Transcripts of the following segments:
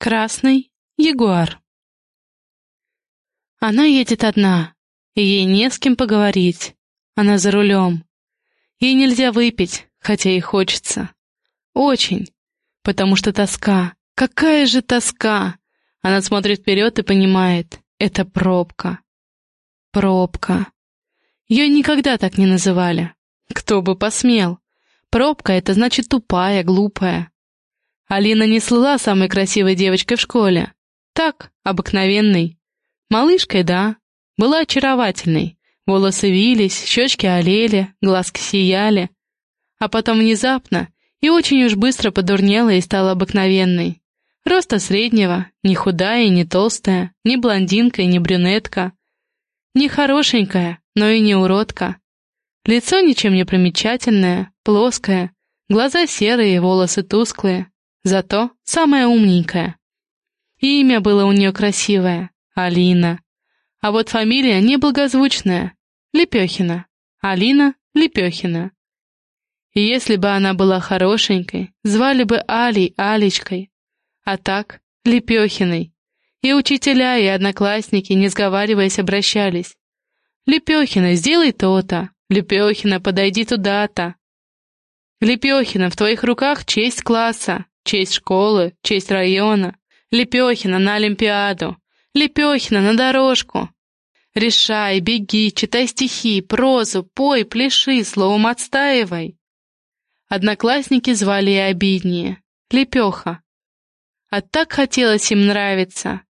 Красный ягуар. Она едет одна, и ей не с кем поговорить. Она за рулем. Ей нельзя выпить, хотя и хочется. Очень. Потому что тоска. Какая же тоска! Она смотрит вперед и понимает. Это пробка. Пробка. Ее никогда так не называли. Кто бы посмел. Пробка — это значит тупая, глупая. Алина не слыла самой красивой девочкой в школе. Так, обыкновенной. Малышкой, да. Была очаровательной. Волосы вились, щечки олели, глазки сияли. А потом внезапно и очень уж быстро подурнела и стала обыкновенной. Роста среднего, не худая и не толстая, не блондинка и не брюнетка. Не хорошенькая, но и не уродка. Лицо ничем не примечательное, плоское, глаза серые, волосы тусклые, зато самая умненькая. Имя было у нее красивое — Алина. А вот фамилия неблагозвучная — Лепехина. Алина Лепехина. И если бы она была хорошенькой, звали бы Алей Алечкой, а так — Лепехиной. И учителя, и одноклассники, не сговариваясь, обращались. «Лепехина, сделай то-то! Лепехина, подойди туда-то!» «Лепехина, в твоих руках честь класса!» Честь школы, честь района. Лепехина на Олимпиаду. Лепехина на дорожку. Решай, беги, читай стихи, прозу, пой, пляши, словом отстаивай. Одноклассники звали и обиднее. Лепеха. А так хотелось им нравиться.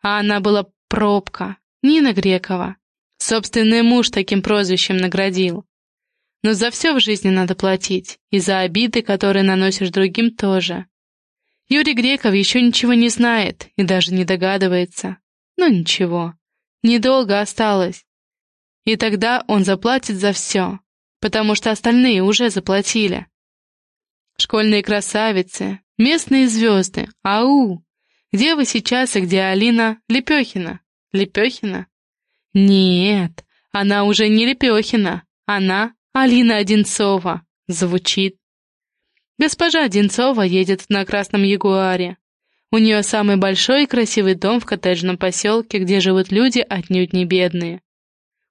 А она была пробка. Нина Грекова. Собственный муж таким прозвищем наградил. Но за все в жизни надо платить, и за обиды, которые наносишь другим, тоже. Юрий Греков еще ничего не знает и даже не догадывается. Но ничего, недолго осталось. И тогда он заплатит за все, потому что остальные уже заплатили. Школьные красавицы, местные звезды, ау! Где вы сейчас и где Алина Лепехина? Лепехина? Нет, она уже не Лепехина, она Алина Одинцова. Звучит Госпожа Одинцова едет на красном ягуаре. У нее самый большой и красивый дом в коттеджном поселке, где живут люди отнюдь не бедные.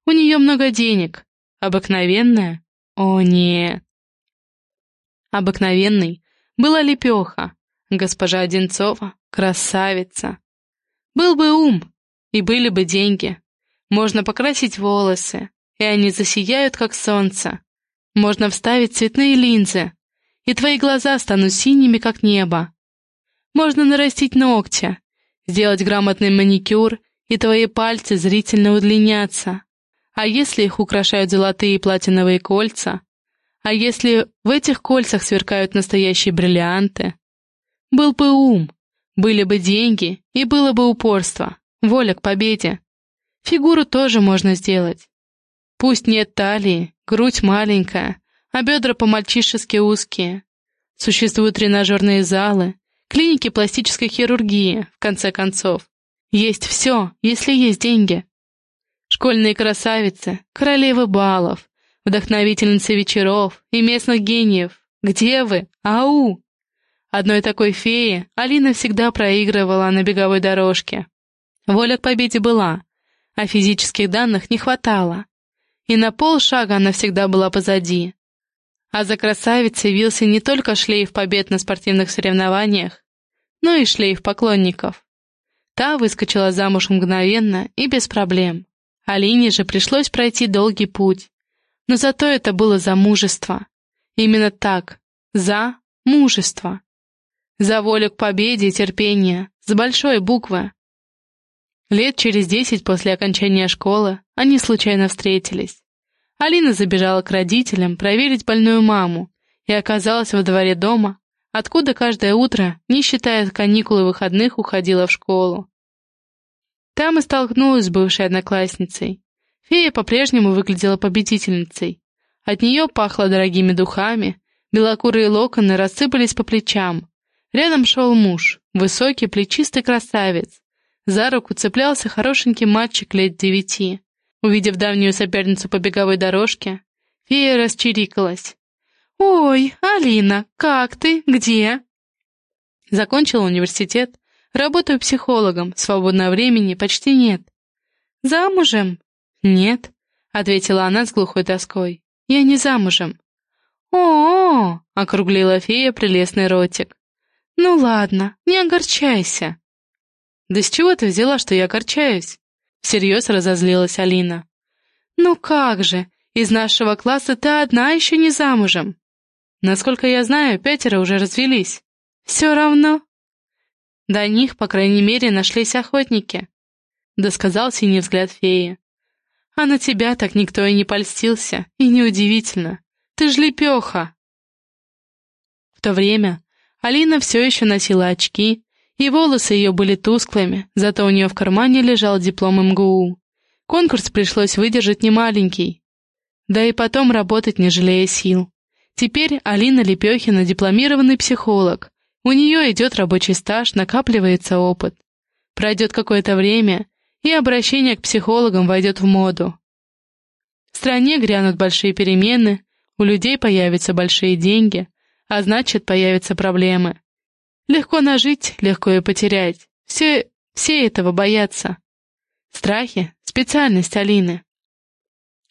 У нее много денег. Обыкновенная? О, нет. Обыкновенный была лепеха. Госпожа Одинцова — красавица. Был бы ум, и были бы деньги. Можно покрасить волосы, и они засияют, как солнце. Можно вставить цветные линзы, и твои глаза станут синими, как небо. Можно нарастить ногти, сделать грамотный маникюр, и твои пальцы зрительно удлинятся. А если их украшают золотые и платиновые кольца? А если в этих кольцах сверкают настоящие бриллианты? Был бы ум, были бы деньги и было бы упорство, воля к победе. Фигуру тоже можно сделать. Пусть нет талии, грудь маленькая, а бедра по-мальчишески узкие. Существуют тренажерные залы, клиники пластической хирургии, в конце концов. Есть все, если есть деньги. Школьные красавицы, королевы балов, вдохновительницы вечеров и местных гениев. Где вы? Ау! Одной такой феи Алина всегда проигрывала на беговой дорожке. Воля к победе была, а физических данных не хватало. И на полшага она всегда была позади. А за красавицей вился не только шлейф побед на спортивных соревнованиях, но и шлейф поклонников. Та выскочила замуж мгновенно и без проблем. Алине же пришлось пройти долгий путь. Но зато это было за мужество. Именно так, за мужество. За волю к победе и терпение, с большой буквы. Лет через десять после окончания школы они случайно встретились. Алина забежала к родителям проверить больную маму и оказалась во дворе дома, откуда каждое утро, не считая каникул и выходных, уходила в школу. Там и столкнулась с бывшей одноклассницей. Фея по-прежнему выглядела победительницей. От нее пахло дорогими духами, белокурые локоны рассыпались по плечам. Рядом шел муж, высокий, плечистый красавец. За руку цеплялся хорошенький мальчик лет девяти. Увидев давнюю соперницу по беговой дорожке, фея расчирикалась. «Ой, Алина, как ты? Где?» Закончила университет, Работаю психологом, свободного времени почти нет. Замужем? Нет, ответила она с глухой тоской. Я не замужем. О-о-о, округлила фея прелестный ротик. Ну ладно, не огорчайся. Да с чего ты взяла, что я огорчаюсь? Всерьез разозлилась Алина. Ну как же, из нашего класса ты одна еще не замужем. Насколько я знаю, пятеро уже развелись. Все равно. До них, по крайней мере, нашлись охотники. Досказал синий взгляд феи. А на тебя так никто и не польстился, и неудивительно. Ты ж лепеха. В то время Алина все еще носила очки, и волосы ее были тусклыми, зато у нее в кармане лежал диплом МГУ. Конкурс пришлось выдержать немаленький. Да и потом работать, не жалея сил. Теперь Алина Лепехина дипломированный психолог. У нее идет рабочий стаж, накапливается опыт. Пройдет какое-то время, и обращение к психологам войдет в моду. В стране грянут большие перемены, у людей появятся большие деньги, а значит, появятся проблемы. Легко нажить, легко и потерять. Все, все этого боятся. Страхи — специальность Алины.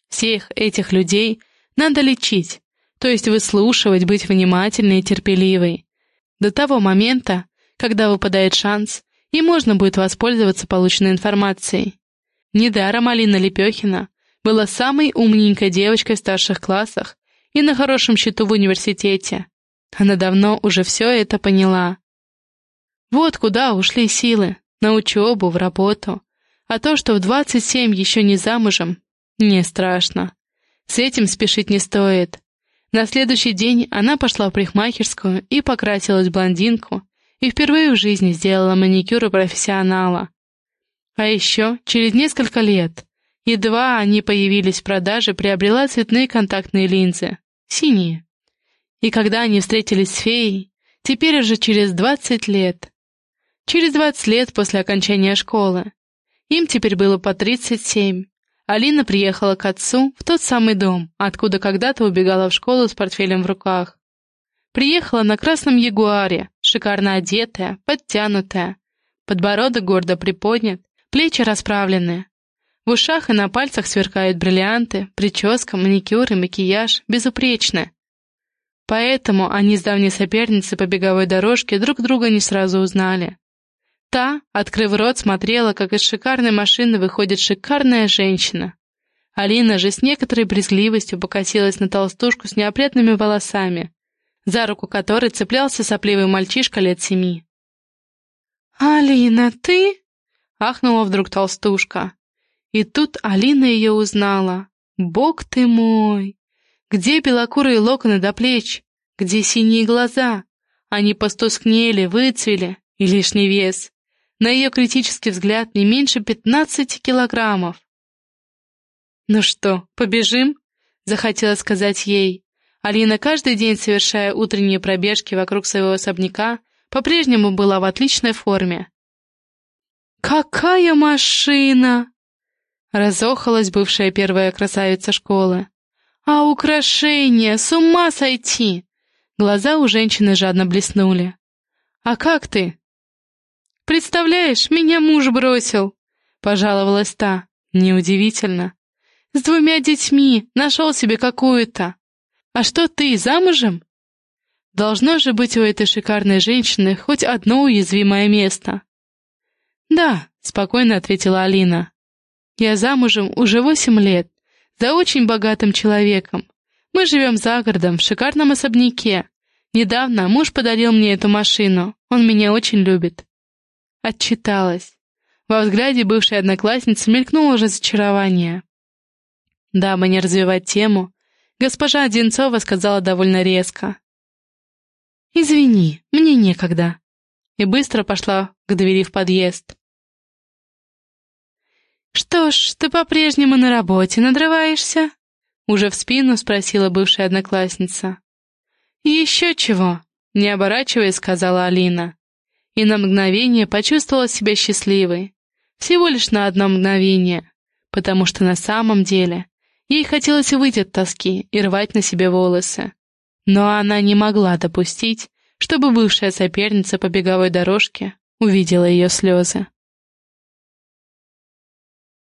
Всех этих людей надо лечить, то есть выслушивать, быть внимательной и терпеливой. До того момента, когда выпадает шанс, и можно будет воспользоваться полученной информацией. Недаром Алина Лепехина была самой умненькой девочкой в старших классах и на хорошем счету в университете. Она давно уже все это поняла. Вот куда ушли силы, на учебу, в работу. А то, что в 27 еще не замужем, не страшно. С этим спешить не стоит. На следующий день она пошла в парикмахерскую и покрасилась в блондинку, и впервые в жизни сделала маникюр у профессионала. А еще, через несколько лет, едва они появились в продаже, приобрела цветные контактные линзы, синие. И когда они встретились с феей, теперь уже через 20 лет, через 20 лет после окончания школы, им теперь было по 37, Алина приехала к отцу в тот самый дом, откуда когда-то убегала в школу с портфелем в руках. Приехала на красном ягуаре, шикарно одетая, подтянутая. Подбородок гордо приподнят, плечи расправлены. В ушах и на пальцах сверкают бриллианты, прическа, маникюр и макияж безупречны. Поэтому они с давней соперницей по беговой дорожке друг друга не сразу узнали. Та, открыв рот, смотрела, как из шикарной машины выходит шикарная женщина. Алина же с некоторой брезгливостью покосилась на толстушку с неопрятными волосами, за руку которой цеплялся сопливый мальчишка лет семи. «Алина, ты?» — ахнула вдруг толстушка. И тут Алина ее узнала. «Бог ты мой! Где белокурые локоны до плеч? Где синие глаза? Они постускнели, выцвели, и лишний вес. На ее критический взгляд не меньше пятнадцати килограммов. «Ну что, побежим?» — захотела сказать ей, Алина, каждый день совершая утренние пробежки вокруг своего особняка, по-прежнему была в отличной форме. «Какая машина!» Разохалась бывшая первая красавица школы. «А украшения! С ума сойти!» Глаза у женщины жадно блеснули. «А как ты?» «Представляешь, меня муж бросил!» — пожаловалась та. «Неудивительно. С двумя детьми нашел себе какую-то. «А что ты, замужем?» Должно же быть у этой шикарной женщины хоть одно уязвимое место. «Да», — спокойно ответила Алина. «Я замужем уже восемь лет, за очень богатым человеком. Мы живем за городом, в шикарном особняке. Недавно муж подарил мне эту машину, он меня очень любит». Отчиталась. Во взгляде бывшей одноклассницы мелькнуло разочарование. Дабы не развивать тему, Госпожа Одинцова сказала довольно резко. «Извини, мне некогда», и быстро пошла к двери в подъезд. «Что ж, ты по-прежнему на работе надрываешься?» Уже в спину спросила бывшая одноклассница. «Еще чего?» — не оборачиваясь, сказала Алина. И на мгновение почувствовала себя счастливой. Всего лишь на одно мгновение, потому что на самом деле Ей хотелось выйти от тоски и рвать на себе волосы. Но она не могла допустить, чтобы бывшая соперница по беговой дорожке увидела ее слезы.